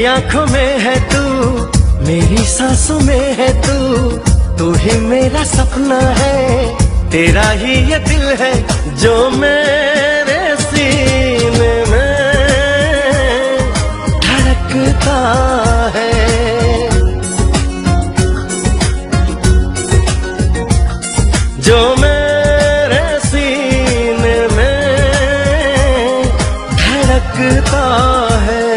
मेरी आँखों में है तू, मेरी सांसों में है तू तू ही मेरा सपना है, तेरा ही ये दिल है जो मेरे सीने में धड़कता है। जो मेरे सीने में धड़कता है।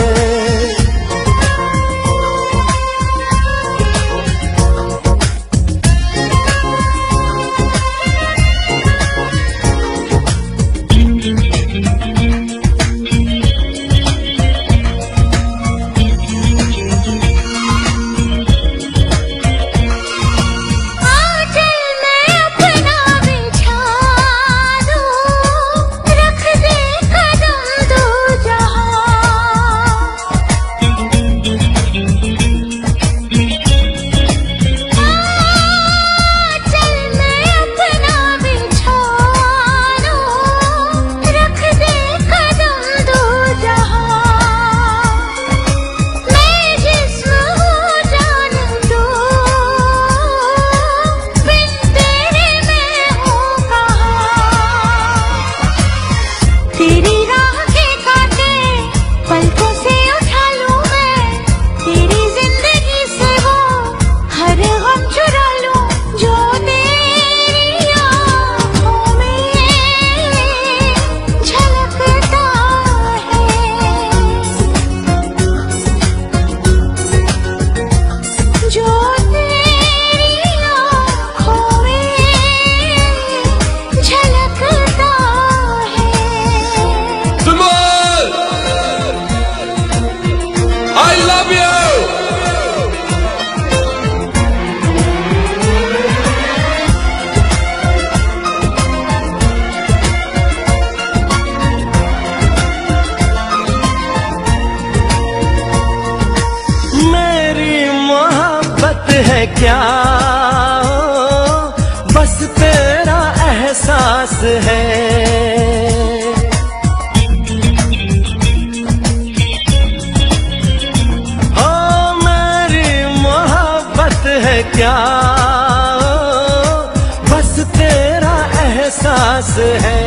एहसास है। मेरी मोहब्बत है क्या? बस तेरा एहसास है।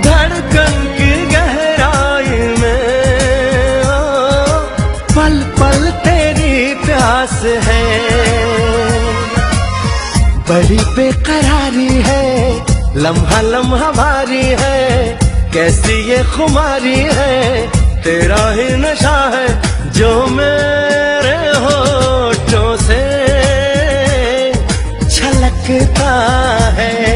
धड़कन की गहराई में पल पल तेरी प्यास है। बड़ी बेकरारी है, लम्हा लम्हा भारी है, कैसी ये खुमारी है, तेरा ही नशा है जो मेरे होठों से छलकता है।